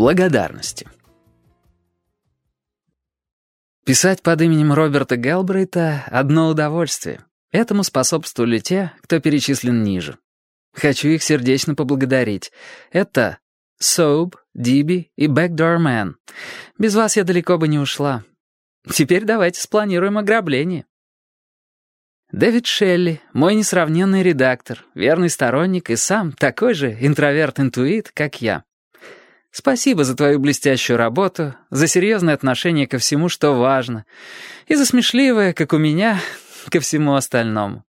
Благодарности. Писать под именем Роберта Гелбрейта — одно удовольствие. Этому способствовали те, кто перечислен ниже. Хочу их сердечно поблагодарить. Это Соуп, Диби и Backdoor Man. Без вас я далеко бы не ушла. Теперь давайте спланируем ограбление. Дэвид Шелли, мой несравненный редактор, верный сторонник и сам такой же интроверт-интуит, как я. Спасибо за твою блестящую работу, за серьезное отношение ко всему, что важно, и за смешливое, как у меня, ко всему остальному.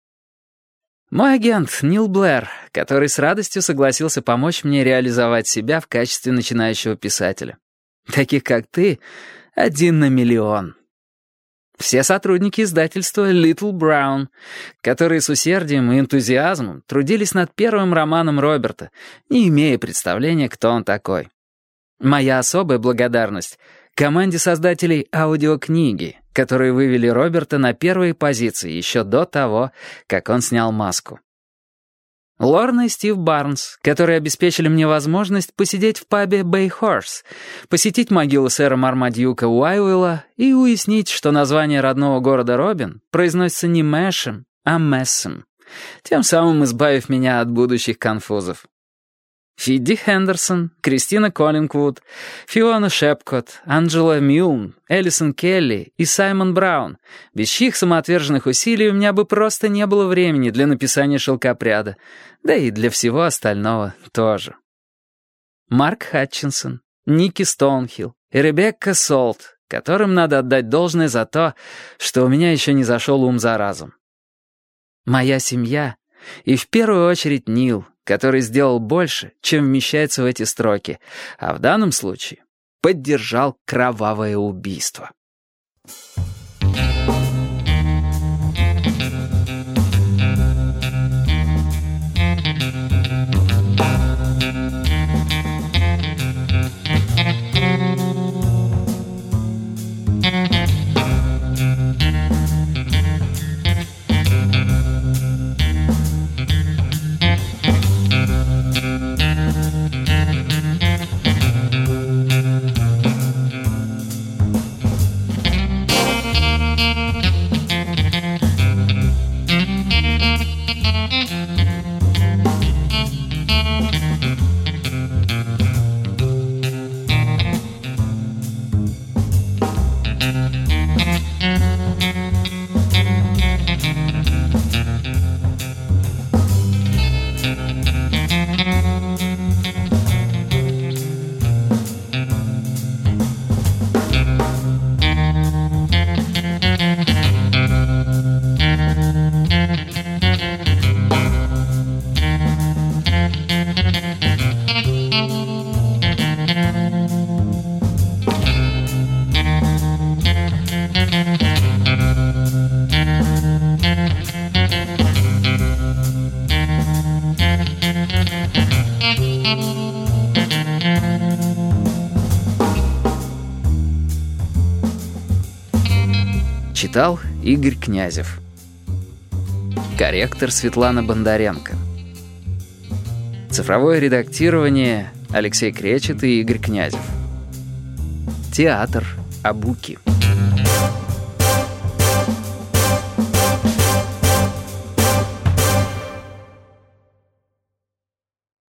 Мой агент Нил Блэр, который с радостью согласился помочь мне реализовать себя в качестве начинающего писателя. Таких, как ты, один на миллион. Все сотрудники издательства Little Brown, которые с усердием и энтузиазмом трудились над первым романом Роберта, не имея представления, кто он такой. Моя особая благодарность команде создателей аудиокниги, которые вывели Роберта на первые позиции еще до того, как он снял маску. Лорна и Стив Барнс, которые обеспечили мне возможность посидеть в пабе «Бэй Хорс», посетить могилу сэра Мармадьюка Уайуэлла и уяснить, что название родного города Робин произносится не Мэшем, а Мессом, тем самым избавив меня от будущих конфузов. Фидди Хендерсон, Кристина Коллингвуд, Фиона Шепкот, Анджела Милн, Элисон Келли и Саймон Браун, без чьих самоотверженных усилий у меня бы просто не было времени для написания «Шелкопряда», да и для всего остального тоже. Марк Хатчинсон, Ники Стоунхилл и Ребекка Солт, которым надо отдать должное за то, что у меня еще не зашел ум за разум. Моя семья и в первую очередь Нил — который сделал больше, чем вмещается в эти строки, а в данном случае поддержал кровавое убийство. Читал Игорь Князев. Корректор Светлана Бондаренко. Цифровое редактирование Алексей Кречет и Игорь Князев. Театр Абуки.